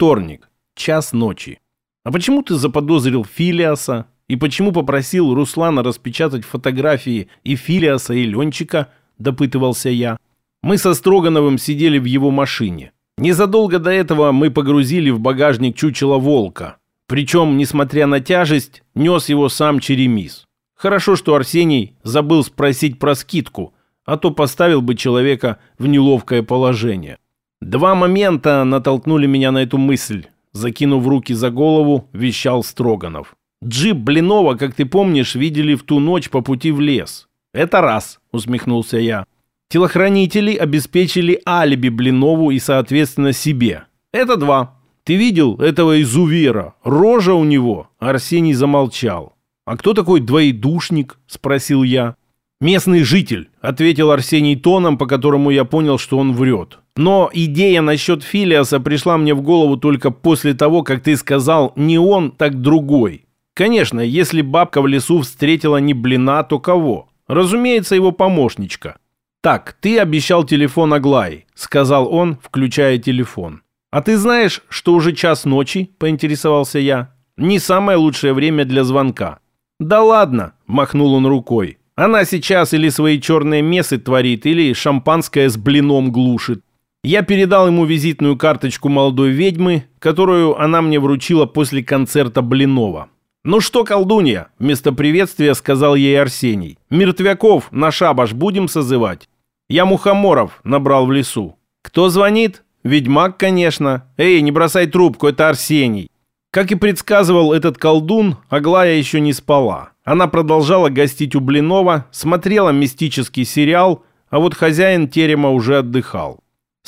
Вторник, час ночи. А почему ты заподозрил Филиаса? И почему попросил Руслана распечатать фотографии и Филиаса, и Ленчика? Допытывался я. Мы со Строгановым сидели в его машине. Незадолго до этого мы погрузили в багажник чучело волка. Причем, несмотря на тяжесть, нес его сам Черемис. Хорошо, что Арсений забыл спросить про скидку, а то поставил бы человека в неловкое положение. Два момента натолкнули меня на эту мысль. Закинув руки за голову, вещал Строганов. Джип Блинова, как ты помнишь, видели в ту ночь по пути в лес. Это раз, усмехнулся я. Телохранители обеспечили алиби Блинову и, соответственно, себе. Это два. Ты видел этого изувера? Рожа у него. Арсений замолчал. А кто такой двоедушник? Спросил я. «Местный житель», — ответил Арсений тоном, по которому я понял, что он врет. «Но идея насчет Филиаса пришла мне в голову только после того, как ты сказал «не он, так другой». Конечно, если бабка в лесу встретила не блина, то кого? Разумеется, его помощничка. «Так, ты обещал телефон Аглай», — сказал он, включая телефон. «А ты знаешь, что уже час ночи?» — поинтересовался я. «Не самое лучшее время для звонка». «Да ладно», — махнул он рукой. Она сейчас или свои черные месы творит, или шампанское с блином глушит. Я передал ему визитную карточку молодой ведьмы, которую она мне вручила после концерта Блинова. «Ну что, колдунья?» – вместо приветствия сказал ей Арсений. «Мертвяков на шабаш будем созывать?» «Я Мухоморов набрал в лесу». «Кто звонит?» «Ведьмак, конечно». «Эй, не бросай трубку, это Арсений». Как и предсказывал этот колдун, Аглая еще не спала. Она продолжала гостить у Блинова, смотрела мистический сериал, а вот хозяин терема уже отдыхал.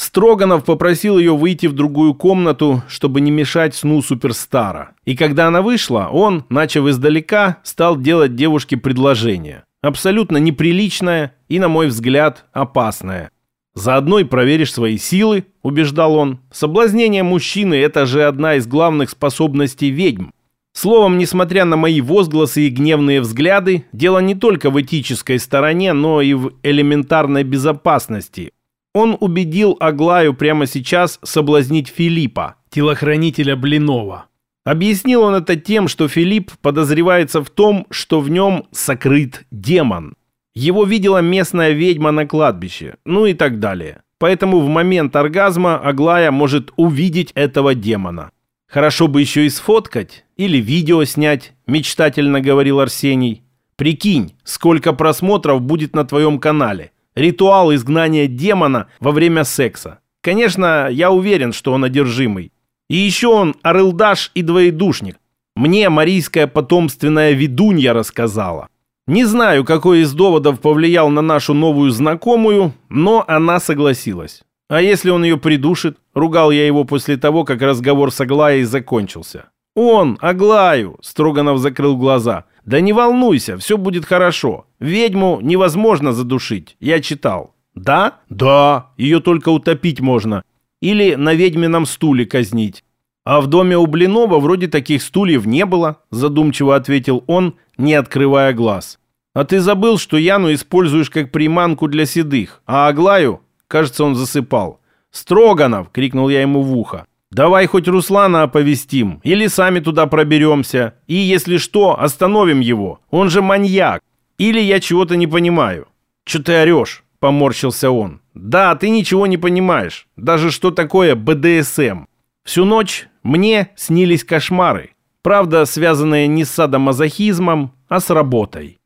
Строганов попросил ее выйти в другую комнату, чтобы не мешать сну суперстара. И когда она вышла, он, начав издалека, стал делать девушке предложение. Абсолютно неприличное и, на мой взгляд, опасное. «Заодно и проверишь свои силы», – убеждал он. «Соблазнение мужчины – это же одна из главных способностей ведьм. Словом, несмотря на мои возгласы и гневные взгляды, дело не только в этической стороне, но и в элементарной безопасности. Он убедил Аглаю прямо сейчас соблазнить Филиппа, телохранителя Блинова. Объяснил он это тем, что Филипп подозревается в том, что в нем сокрыт демон. Его видела местная ведьма на кладбище, ну и так далее. Поэтому в момент оргазма Аглая может увидеть этого демона. Хорошо бы еще и сфоткать или видео снять, мечтательно говорил Арсений. Прикинь, сколько просмотров будет на твоем канале. Ритуал изгнания демона во время секса. Конечно, я уверен, что он одержимый. И еще он орылдаш и двоедушник. Мне марийская потомственная ведунья рассказала. Не знаю, какой из доводов повлиял на нашу новую знакомую, но она согласилась. А если он ее придушит? Ругал я его после того, как разговор с Аглаей закончился. «Он, Аглаю!» – Строганов закрыл глаза. «Да не волнуйся, все будет хорошо. Ведьму невозможно задушить, я читал». «Да?» «Да, ее только утопить можно. Или на ведьмином стуле казнить». «А в доме у Блинова вроде таких стульев не было», – задумчиво ответил он, не открывая глаз. «А ты забыл, что Яну используешь как приманку для седых, а Аглаю Кажется, он засыпал. «Строганов!» — крикнул я ему в ухо. «Давай хоть Руслана оповестим, или сами туда проберемся. И, если что, остановим его. Он же маньяк. Или я чего-то не понимаю». «Че ты орешь?» — поморщился он. «Да, ты ничего не понимаешь. Даже что такое БДСМ. Всю ночь мне снились кошмары. Правда, связанные не с садомазохизмом, а с работой.